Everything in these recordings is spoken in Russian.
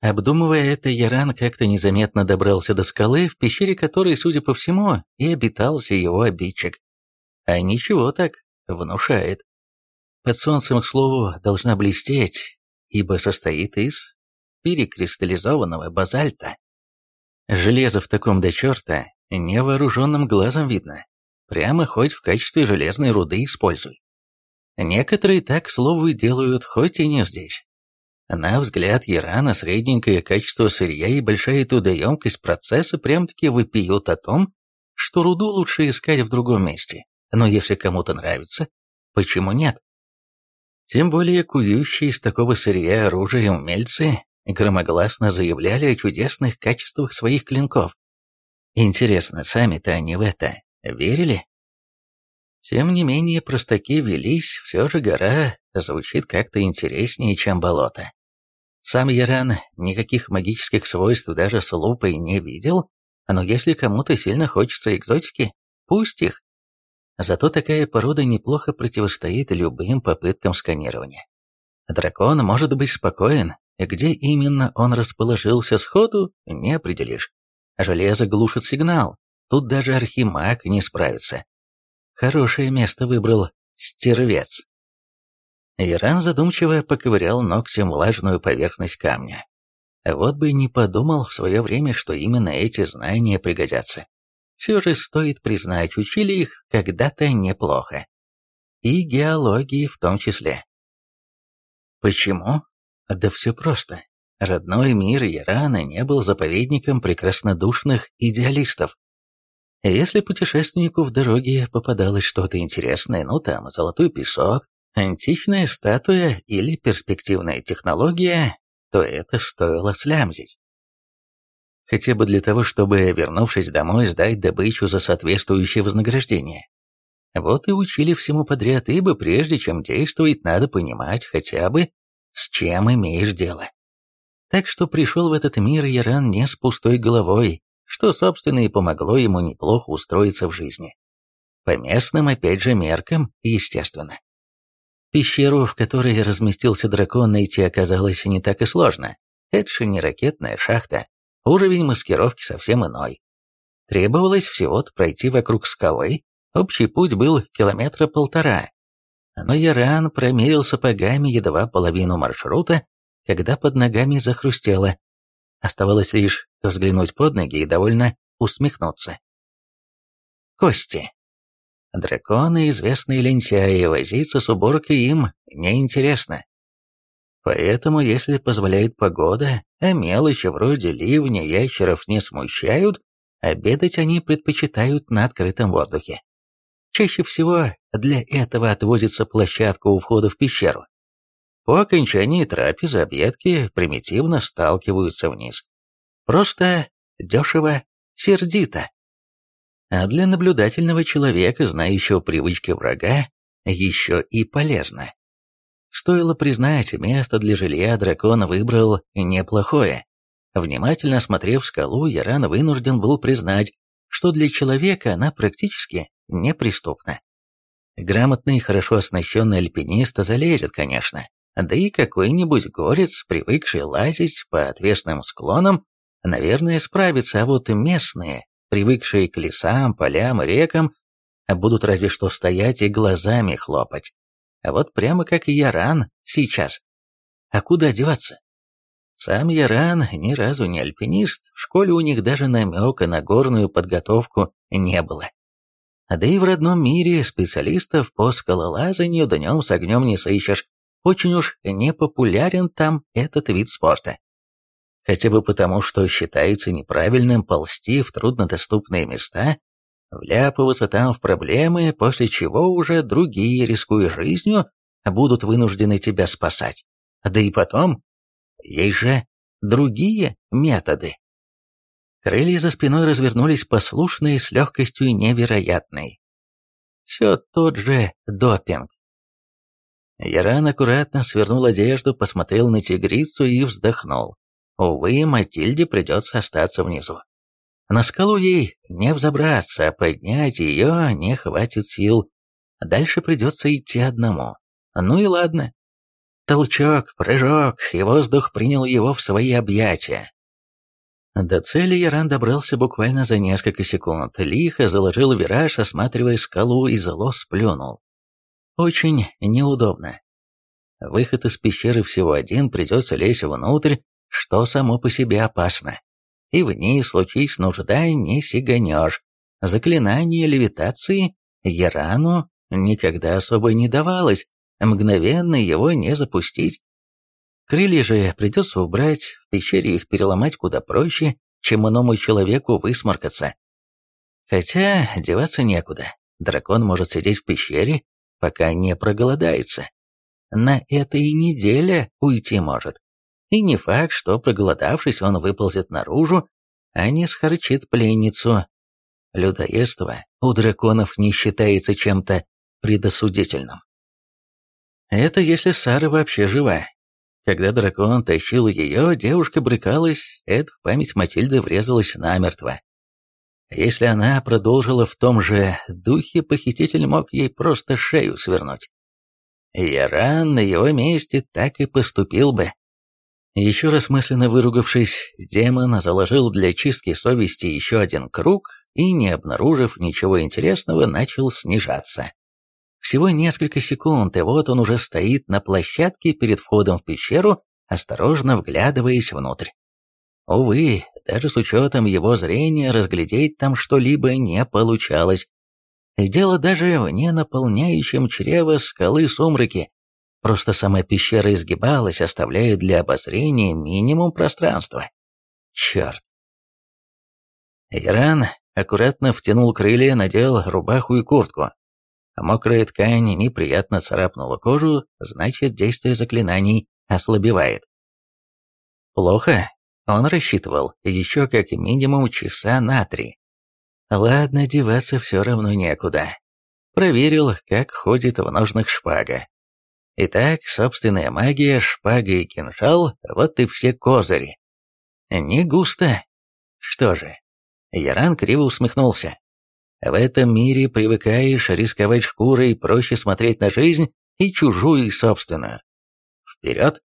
Обдумывая это, Яран как-то незаметно добрался до скалы, в пещере которой, судя по всему, и обитался его обидчик. А ничего так, внушает. Под солнцем, к слову, должна блестеть, ибо состоит из перекристаллизованного базальта. Железо в таком до черта невооруженным глазом видно. Прямо хоть в качестве железной руды используй. Некоторые так, к слову, делают, хоть и не здесь. На взгляд Ирана средненькое качество сырья и большая трудоемкость процесса прям-таки выпьют о том, что руду лучше искать в другом месте. Но если кому-то нравится, почему нет? Тем более кующие из такого сырья оружия умельцы громогласно заявляли о чудесных качествах своих клинков. Интересно, сами-то они в это верили? Тем не менее, простаки велись, все же гора звучит как-то интереснее, чем болото. Сам Яран никаких магических свойств даже с лупой не видел, но если кому-то сильно хочется экзотики, пусть их. Зато такая порода неплохо противостоит любым попыткам сканирования. Дракон может быть спокоен, где именно он расположился сходу, не определишь. Железо глушит сигнал, тут даже архимаг не справится. Хорошее место выбрал стервец. Иран задумчиво поковырял ногтем влажную поверхность камня. Вот бы не подумал в свое время, что именно эти знания пригодятся. Все же стоит признать, учили их когда-то неплохо. И геологии в том числе. Почему? Да все просто. Родной мир Ирана не был заповедником прекраснодушных идеалистов. Если путешественнику в дороге попадалось что-то интересное, ну там, золотой песок, античная статуя или перспективная технология, то это стоило слямзить. Хотя бы для того, чтобы, вернувшись домой, сдать добычу за соответствующее вознаграждение. Вот и учили всему подряд, ибо прежде чем действовать, надо понимать хотя бы, с чем имеешь дело. Так что пришел в этот мир Яран не с пустой головой, что, собственно, и помогло ему неплохо устроиться в жизни. По местным, опять же, меркам, естественно. Пещеру, в которой разместился дракон, найти оказалось не так и сложно. Это же не ракетная шахта. Уровень маскировки совсем иной. Требовалось всего-то пройти вокруг скалы, общий путь был километра полтора. Но Яран промерил сапогами едва половину маршрута, когда под ногами захрустело. Оставалось лишь взглянуть под ноги и довольно усмехнуться. Кости. Драконы, известные лентяи, возиться с уборкой им неинтересно. Поэтому, если позволяет погода, а мелочи вроде ливня ящеров не смущают, обедать они предпочитают на открытом воздухе. Чаще всего для этого отвозится площадка у входа в пещеру. По окончании трапезы объедки примитивно сталкиваются вниз. Просто, дешево, сердито. А для наблюдательного человека, знающего привычки врага, еще и полезно. Стоило признать, место для жилья дракон выбрал неплохое. Внимательно осмотрев скалу, Яран вынужден был признать, что для человека она практически неприступна. Грамотный, хорошо оснащенный альпинист залезет, конечно, да и какой-нибудь горец, привыкший лазить по отвесным склонам, наверное, справится, а вот местные привыкшие к лесам, полям и рекам, будут разве что стоять и глазами хлопать. А вот прямо как Яран сейчас. А куда деваться? Сам Яран ни разу не альпинист, в школе у них даже намека на горную подготовку не было. Да и в родном мире специалистов по скалолазанию днем с огнем не сыщешь. Очень уж непопулярен там этот вид спорта хотя бы потому, что считается неправильным ползти в труднодоступные места, вляпываться там в проблемы, после чего уже другие, рискуя жизнью, будут вынуждены тебя спасать. Да и потом, есть же другие методы. Крылья за спиной развернулись послушные с легкостью невероятной. Все тот же допинг. Яран аккуратно свернул одежду, посмотрел на тигрицу и вздохнул. Увы, Матильде придется остаться внизу. На скалу ей не взобраться, а поднять ее не хватит сил. Дальше придется идти одному. Ну и ладно. Толчок, прыжок, и воздух принял его в свои объятия. До цели Яран добрался буквально за несколько секунд, лихо заложил вираж, осматривая скалу и зло сплюнул. Очень неудобно. Выход из пещеры всего один, придется лезть внутрь, что само по себе опасно. И вниз, случись нужда, не сиганешь. Заклинание левитации Ярану никогда особо не давалось, мгновенно его не запустить. Крылья же придется убрать, в пещере их переломать куда проще, чем иному человеку высморкаться. Хотя деваться некуда. Дракон может сидеть в пещере, пока не проголодается. На этой неделе уйти может. И не факт, что проголодавшись, он выползет наружу, а не схарчит пленницу. Людоедство у драконов не считается чем-то предосудительным. Это если Сара вообще жива, когда дракон тащил ее, девушка брыкалась, это в память Матильды врезалось намертво. Если она продолжила в том же духе, похититель мог ей просто шею свернуть. Яран на его месте так и поступил бы. Еще раз мысленно выругавшись, демон заложил для чистки совести еще один круг и, не обнаружив ничего интересного, начал снижаться. Всего несколько секунд, и вот он уже стоит на площадке перед входом в пещеру, осторожно вглядываясь внутрь. Увы, даже с учетом его зрения разглядеть там что-либо не получалось. Дело даже в ненаполняющем чрево скалы сумраки. Просто сама пещера изгибалась, оставляя для обозрения минимум пространства. Черт. Иран аккуратно втянул крылья, надел рубаху и куртку. Мокрая ткань неприятно царапнула кожу, значит, действие заклинаний ослабевает. Плохо. Он рассчитывал еще как минимум часа на три. Ладно, деваться все равно некуда. Проверил, как ходит в ножных шпага. Итак, собственная магия, шпага и кинжал — вот и все козыри. Не густо. Что же? Яран криво усмехнулся. В этом мире привыкаешь рисковать шкурой, проще смотреть на жизнь и чужую, и собственную. Вперед!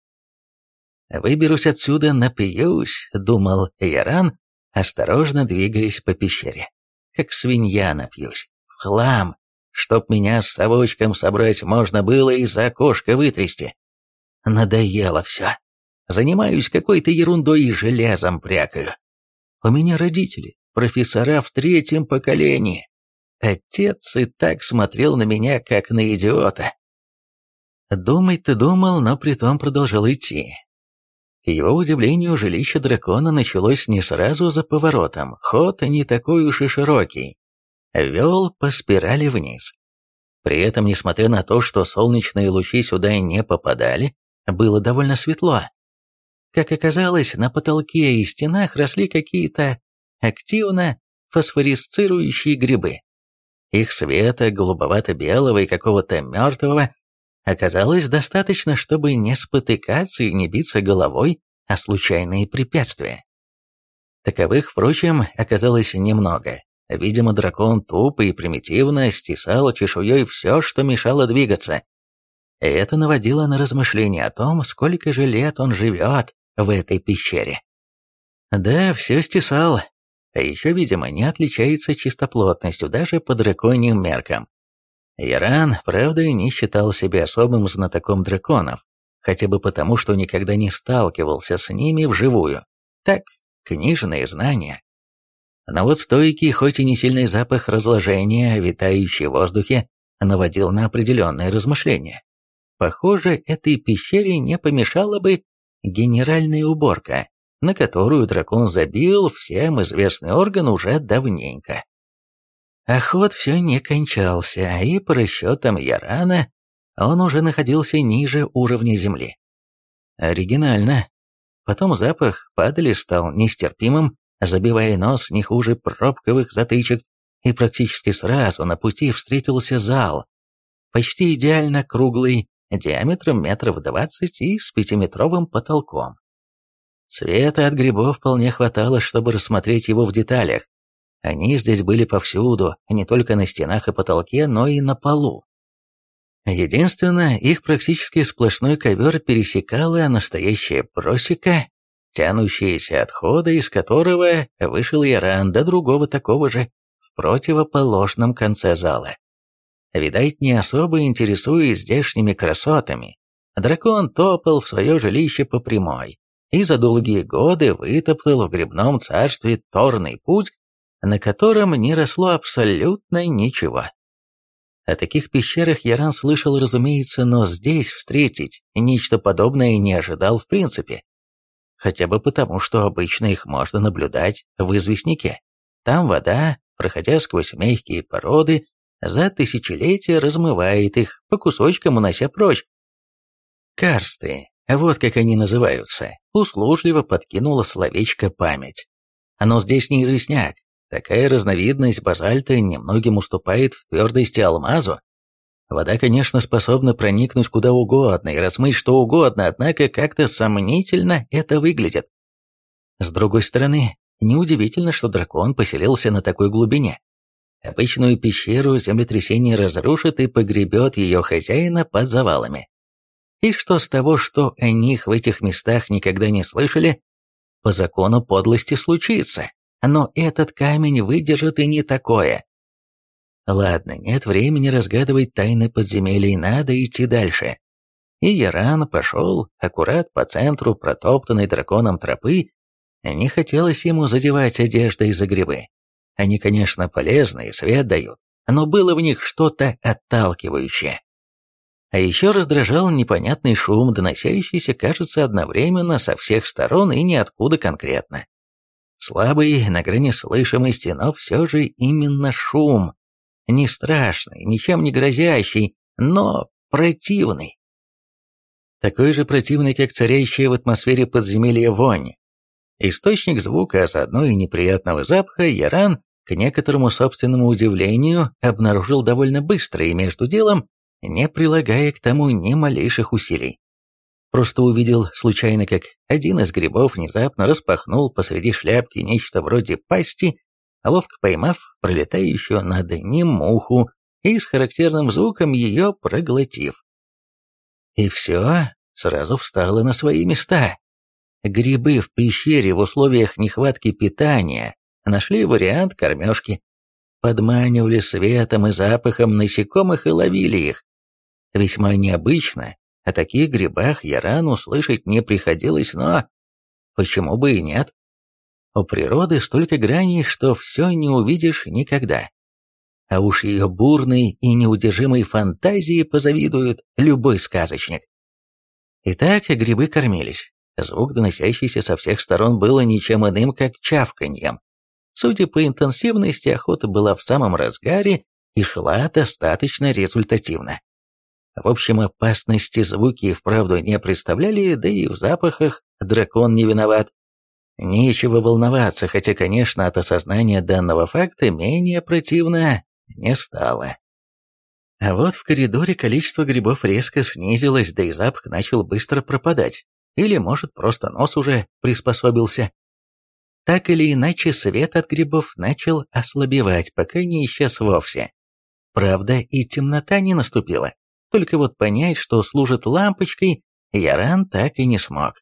Выберусь отсюда, напьюсь, думал Яран, осторожно двигаясь по пещере. Как свинья напьюсь. В хлам, чтоб меня с совочком собрать можно было и за окошко вытрясти. Надоело все. Занимаюсь какой-то ерундой и железом прякаю. У меня родители, профессора в третьем поколении. Отец и так смотрел на меня, как на идиота. Думать-то думал, но притом продолжал идти. К его удивлению, жилище дракона началось не сразу за поворотом, ход не такой уж и широкий. Вел по спирали вниз. При этом, несмотря на то, что солнечные лучи сюда не попадали, было довольно светло. Как оказалось, на потолке и стенах росли какие-то активно фосфорисцирующие грибы. Их света, голубовато-белого и какого-то мертвого, оказалось достаточно, чтобы не спотыкаться и не биться головой о случайные препятствия. Таковых, впрочем, оказалось немного. Видимо, дракон тупо и примитивно стесал чешуей все, что мешало двигаться. Это наводило на размышления о том, сколько же лет он живет в этой пещере. Да, все стесал, а еще, видимо, не отличается чистоплотностью даже по драконьим меркам. Иран, правда, не считал себя особым знатоком драконов, хотя бы потому, что никогда не сталкивался с ними вживую. Так, книжные знания. Но вот стойкий, хоть и не сильный запах разложения, витающий в воздухе, наводил на определенные размышления. Похоже, этой пещере не помешала бы генеральная уборка, на которую дракон забил всем известный орган уже давненько. Охот все не кончался, и по расчетам Ярана он уже находился ниже уровня земли. Оригинально. Потом запах падали стал нестерпимым, забивая нос не хуже пробковых затычек, и практически сразу на пути встретился зал, почти идеально круглый, диаметром метров двадцать и с пятиметровым потолком. Света от грибов вполне хватало, чтобы рассмотреть его в деталях. Они здесь были повсюду, не только на стенах и потолке, но и на полу. Единственное, их практически сплошной ковер пересекала настоящая просека, тянущаяся отхода, из которого вышел Яран до другого такого же в противоположном конце зала. Видать, не особо интересуясь здешними красотами, дракон топал в свое жилище по прямой и за долгие годы вытоптал в грибном царстве торный путь, на котором не росло абсолютно ничего. О таких пещерах Яран слышал, разумеется, но здесь встретить нечто подобное не ожидал в принципе. Хотя бы потому, что обычно их можно наблюдать в известняке. Там вода, проходя сквозь мягкие породы, за тысячелетия размывает их, по кусочкам унося прочь. Карсты, вот как они называются, услужливо подкинула словечко память. Оно здесь не известняк, Такая разновидность базальта немногим уступает в твердости алмазу. Вода, конечно, способна проникнуть куда угодно и размыть что угодно, однако как-то сомнительно это выглядит. С другой стороны, неудивительно, что дракон поселился на такой глубине. Обычную пещеру землетрясение разрушит и погребет ее хозяина под завалами. И что с того, что о них в этих местах никогда не слышали, по закону подлости случится но этот камень выдержит и не такое. Ладно, нет времени разгадывать тайны подземелий, надо идти дальше. И Яран пошел аккурат по центру протоптанной драконом тропы, не хотелось ему задевать одеждой за грибы. Они, конечно, полезны и свет дают, но было в них что-то отталкивающее. А еще раздражал непонятный шум, доносящийся, кажется, одновременно со всех сторон и ниоткуда конкретно. Слабый, на грани слышимости, но все же именно шум. Не страшный, ничем не грозящий, но противный. Такой же противный, как царящая в атмосфере подземелья вонь. Источник звука, а заодно и неприятного запаха, Яран, к некоторому собственному удивлению, обнаружил довольно быстро и между делом, не прилагая к тому ни малейших усилий. Просто увидел случайно, как один из грибов внезапно распахнул посреди шляпки нечто вроде пасти, ловко поймав пролетающую над ним муху и с характерным звуком ее проглотив. И все сразу встало на свои места. Грибы в пещере в условиях нехватки питания нашли вариант кормежки. Подманивали светом и запахом насекомых и ловили их. Весьма необычно о таких грибах я рано услышать не приходилось, но... Почему бы и нет? У природы столько граней, что все не увидишь никогда. А уж ее бурной и неудержимой фантазии позавидует любой сказочник. Итак, грибы кормились. Звук, доносящийся со всех сторон, было ничем иным, как чавканьем. Судя по интенсивности, охота была в самом разгаре и шла достаточно результативно. В общем, опасности звуки и вправду не представляли, да и в запахах дракон не виноват. Нечего волноваться, хотя, конечно, от осознания данного факта менее противно не стало. А вот в коридоре количество грибов резко снизилось, да и запах начал быстро пропадать. Или, может, просто нос уже приспособился. Так или иначе, свет от грибов начал ослабевать, пока не исчез вовсе. Правда, и темнота не наступила. Только вот понять, что служит лампочкой, Яран так и не смог.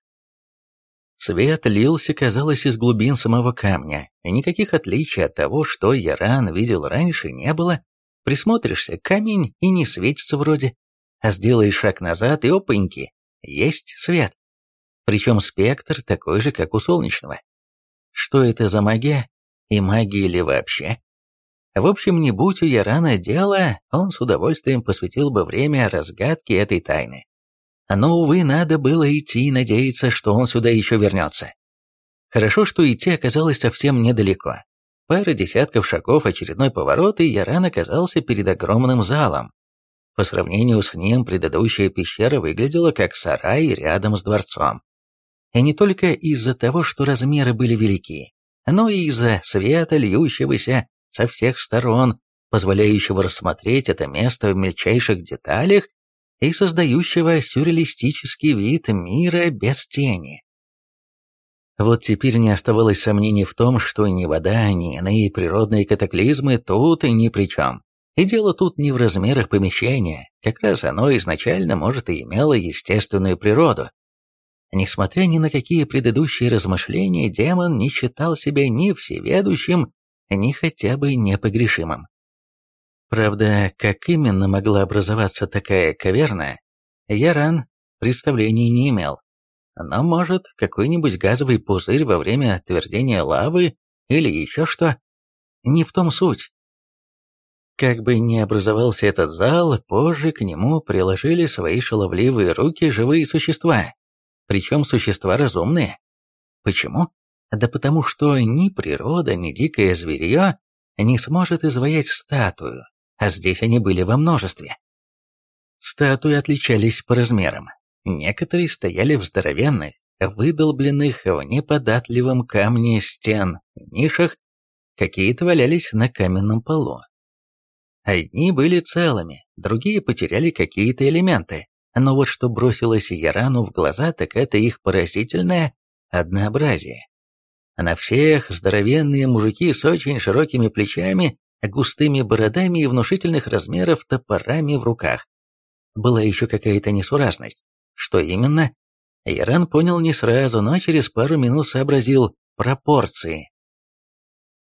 Свет лился, казалось, из глубин самого камня, и никаких отличий от того, что Яран видел раньше, не было. Присмотришься, камень и не светится вроде, а сделаешь шаг назад, и опаньки, есть свет. Причем спектр такой же, как у солнечного. Что это за магия? И магия ли вообще? В общем, не будь у Ярана дела, он с удовольствием посвятил бы время разгадке этой тайны. Но, увы, надо было идти и надеяться, что он сюда еще вернется. Хорошо, что идти оказалось совсем недалеко. Пара десятков шагов, очередной поворот, и Яран оказался перед огромным залом. По сравнению с ним предыдущая пещера выглядела как сарай рядом с дворцом. И не только из-за того, что размеры были велики, но и из-за света, льющегося со всех сторон, позволяющего рассмотреть это место в мельчайших деталях и создающего сюрреалистический вид мира без тени. Вот теперь не оставалось сомнений в том, что ни вода, ни иные природные катаклизмы тут и ни при чем. И дело тут не в размерах помещения, как раз оно изначально, может, и имело естественную природу. Несмотря ни на какие предыдущие размышления, демон не считал себя ни всеведущим, ни хотя бы непогрешимым. Правда, как именно могла образоваться такая каверна, Яран представления не имел. Но, может, какой-нибудь газовый пузырь во время твердения лавы или еще что? Не в том суть. Как бы ни образовался этот зал, позже к нему приложили свои шаловливые руки живые существа, причем существа разумные. Почему? Да потому что ни природа, ни дикое зверье не сможет изваять статую, а здесь они были во множестве. Статуи отличались по размерам. Некоторые стояли в здоровенных, выдолбленных в неподатливом камне стен нишах, какие-то валялись на каменном полу. Одни были целыми, другие потеряли какие-то элементы, но вот что бросилось Ярану в глаза, так это их поразительное однообразие. На всех здоровенные мужики с очень широкими плечами, густыми бородами и внушительных размеров топорами в руках. Была еще какая-то несуразность. Что именно? Яран понял не сразу, но через пару минут сообразил пропорции.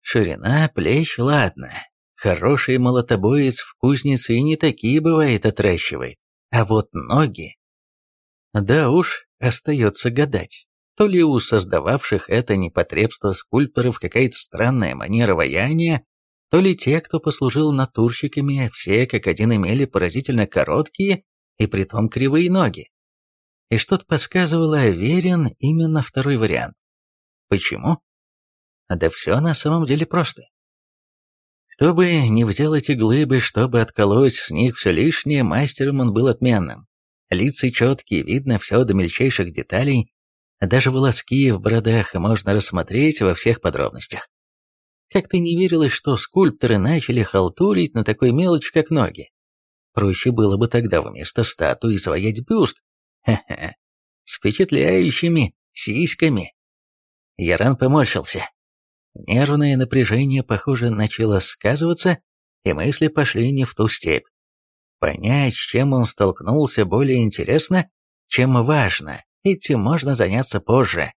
Ширина плеч, ладно. Хороший молотобоец в кузнице и не такие, бывает, отращивает. А вот ноги... Да уж, остается гадать. То ли у создававших это непотребство скульпторов какая-то странная манера ваяния, то ли те, кто послужил натурщиками, все как один имели поразительно короткие и притом кривые ноги и что-то подсказывало, верен именно второй вариант. Почему? Да все на самом деле просто. Кто бы не взял эти глыбы, чтобы отколоть с них все лишнее, мастером он был отменным. Лица четкие, видно все до мельчайших деталей, даже волоски в бородах можно рассмотреть во всех подробностях. Как-то не верилось, что скульпторы начали халтурить на такой мелочь, как ноги. Проще было бы тогда вместо статуи своять бюст, Ха-ха, с впечатляющими сиськами. Яран поморщился. Нервное напряжение, похоже, начало сказываться, и мысли пошли не в ту степь. Понять, с чем он столкнулся, более интересно, чем важно. Этим можно заняться позже.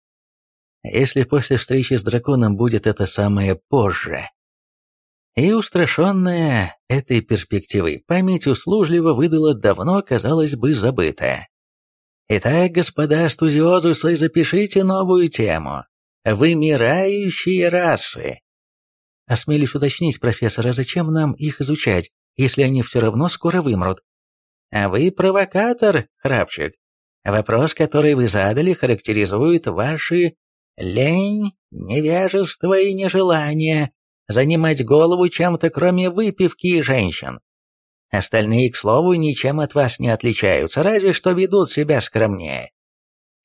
Если после встречи с драконом будет это самое «позже». И устрашенная этой перспективой память услужливо выдала давно, казалось бы, забытое. Итак, господа студиозусы, запишите новую тему. Вымирающие расы. Осмелюсь уточнить, профессор, а зачем нам их изучать, если они все равно скоро вымрут? А вы провокатор, храпчик. Вопрос, который вы задали, характеризует ваши лень, невежество и нежелание занимать голову чем-то, кроме выпивки и женщин. Остальные, к слову, ничем от вас не отличаются, разве что ведут себя скромнее.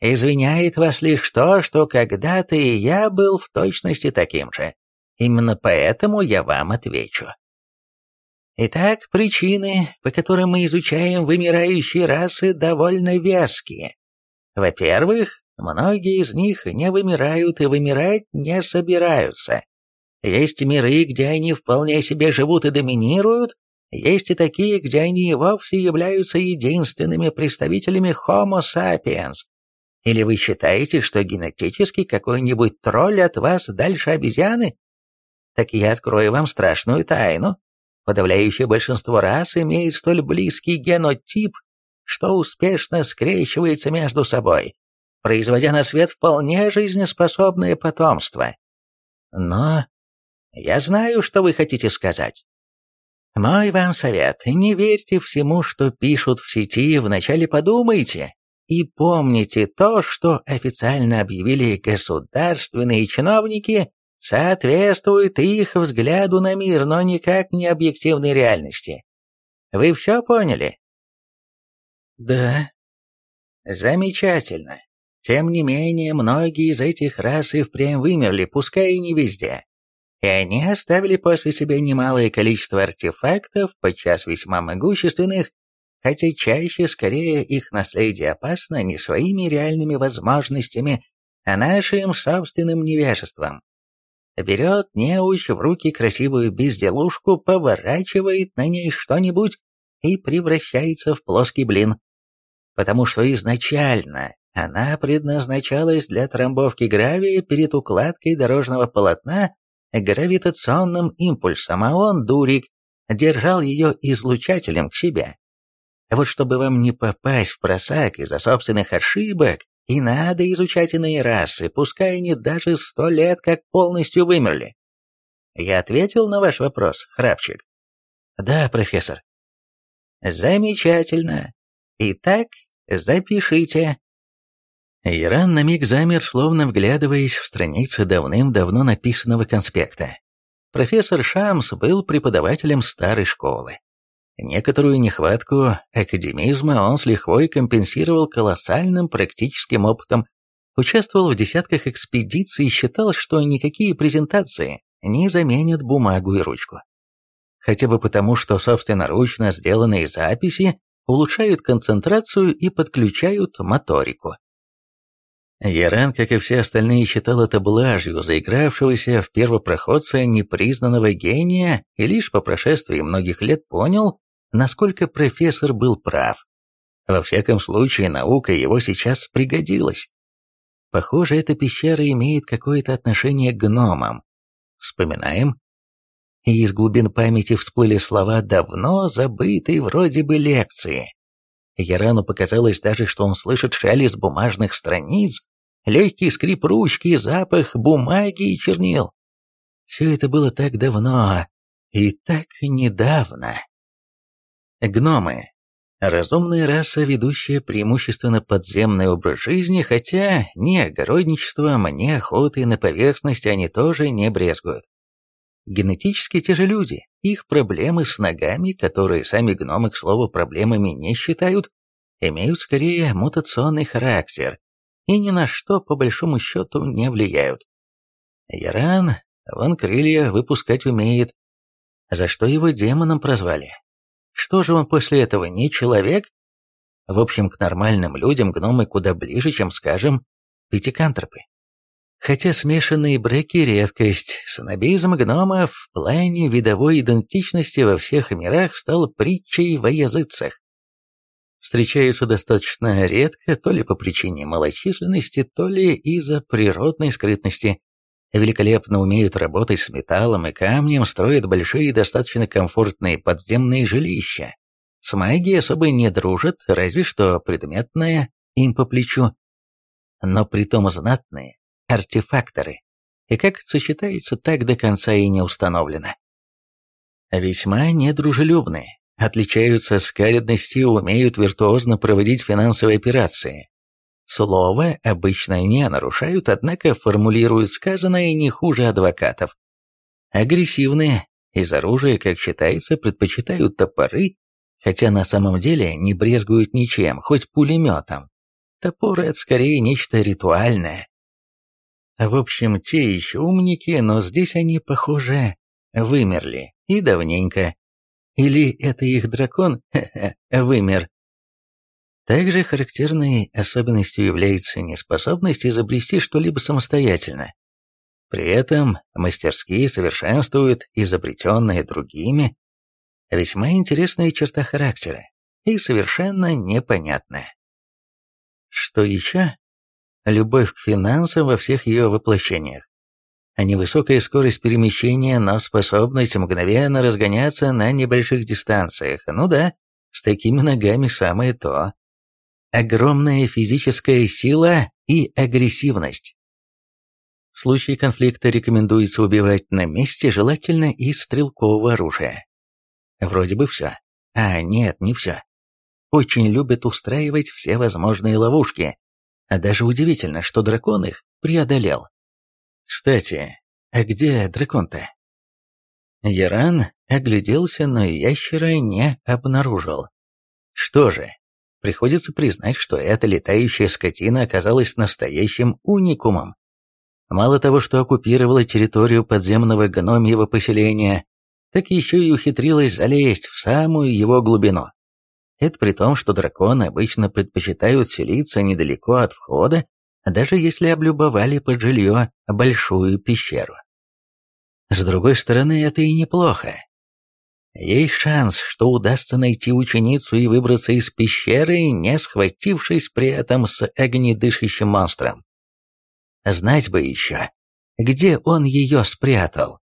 Извиняет вас лишь то, что когда-то и я был в точности таким же. Именно поэтому я вам отвечу. Итак, причины, по которым мы изучаем вымирающие расы, довольно веские. Во-первых, многие из них не вымирают и вымирать не собираются. Есть миры, где они вполне себе живут и доминируют, есть и такие, где они вовсе являются единственными представителями Homo sapiens. Или вы считаете, что генетически какой-нибудь тролль от вас дальше обезьяны? Так я открою вам страшную тайну. Подавляющее большинство рас имеет столь близкий генотип, что успешно скрещивается между собой, производя на свет вполне жизнеспособное потомство. Но я знаю, что вы хотите сказать. Мой вам совет, не верьте всему, что пишут в сети, вначале подумайте и помните то, что официально объявили государственные чиновники, соответствует их взгляду на мир, но никак не объективной реальности. Вы все поняли? Да. Замечательно. Тем не менее, многие из этих рас и впрямь вымерли, пускай и не везде и они оставили после себя немалое количество артефактов, подчас весьма могущественных, хотя чаще скорее их наследие опасно не своими реальными возможностями, а нашим собственным невежеством. берет неуч в руки красивую безделушку, поворачивает на ней что-нибудь и превращается в плоский блин. Потому что изначально она предназначалась для трамбовки гравия перед укладкой дорожного полотна гравитационным импульсом, а он, дурик, держал ее излучателем к себе. Вот чтобы вам не попасть в просак из-за собственных ошибок, и надо изучать иные расы, пускай они даже сто лет как полностью вымерли. Я ответил на ваш вопрос, храпчик? Да, профессор. Замечательно. Итак, запишите. Иран на миг замер, словно вглядываясь в страницы давным-давно написанного конспекта. Профессор Шамс был преподавателем старой школы. Некоторую нехватку академизма он с лихвой компенсировал колоссальным практическим опытом, участвовал в десятках экспедиций и считал, что никакие презентации не заменят бумагу и ручку. Хотя бы потому, что собственноручно сделанные записи улучшают концентрацию и подключают моторику. Яран, как и все остальные, считал это блажью заигравшегося в первопроходца непризнанного гения и лишь по прошествии многих лет понял, насколько профессор был прав. Во всяком случае, наука его сейчас пригодилась. Похоже, эта пещера имеет какое-то отношение к гномам. Вспоминаем. И из глубин памяти всплыли слова давно забытой вроде бы лекции. Ярану показалось даже, что он слышит шелест бумажных страниц, легкий скрип ручки, запах бумаги и чернил. Все это было так давно и так недавно. Гномы. Разумная раса, ведущая преимущественно подземный образ жизни, хотя ни огородничеством, ни охотой на поверхности они тоже не брезгуют. Генетически те же люди, их проблемы с ногами, которые сами гномы, к слову, проблемами не считают, имеют скорее мутационный характер и ни на что, по большому счету, не влияют. Яран, вон крылья выпускать умеет, за что его демоном прозвали. Что же он после этого, не человек? В общем, к нормальным людям гномы куда ближе, чем, скажем, пятикантропы. Хотя смешанные браки – редкость, снобизм гномов в плане видовой идентичности во всех мирах стал притчей во языцах. Встречаются достаточно редко, то ли по причине малочисленности, то ли из-за природной скрытности великолепно умеют работать с металлом и камнем, строят большие и достаточно комфортные подземные жилища. С магией особо не дружат, разве что предметная им по плечу. Но притом знатные артефакторы. И как это сочетается, так до конца и не установлено. Весьма недружелюбные, отличаются скаридностью, умеют виртуозно проводить финансовые операции, Слово обычно не нарушают, однако формулируют сказанное не хуже адвокатов. Агрессивные, из оружия, как считается, предпочитают топоры, хотя на самом деле не брезгуют ничем, хоть пулеметом. Топор — это скорее нечто ритуальное. В общем, те еще умники, но здесь они, похоже, вымерли, и давненько. Или это их дракон, вымер, также характерной особенностью является неспособность изобрести что-либо самостоятельно. При этом мастерские совершенствуют изобретенные другими весьма интересная черта характера и совершенно непонятная. Что еще? Любовь к финансам во всех ее воплощениях. А невысокая скорость перемещения, но способность мгновенно разгоняться на небольших дистанциях. Ну да, с такими ногами самое то огромная физическая сила и агрессивность. В случае конфликта рекомендуется убивать на месте, желательно из стрелкового оружия. Вроде бы все. А нет, не все. Очень любят устраивать все возможные ловушки. А даже удивительно, что дракон их преодолел. Кстати, а где дракон-то? Яран огляделся, но ящера не обнаружил. Что же, Приходится признать, что эта летающая скотина оказалась настоящим уникумом. Мало того, что оккупировала территорию подземного гномьего поселения, так еще и ухитрилась залезть в самую его глубину. Это при том, что драконы обычно предпочитают селиться недалеко от входа, даже если облюбовали под жилье большую пещеру. С другой стороны, это и неплохо. Есть шанс, что удастся найти ученицу и выбраться из пещеры, не схватившись при этом с огнедышащим монстром. Знать бы еще, где он ее спрятал.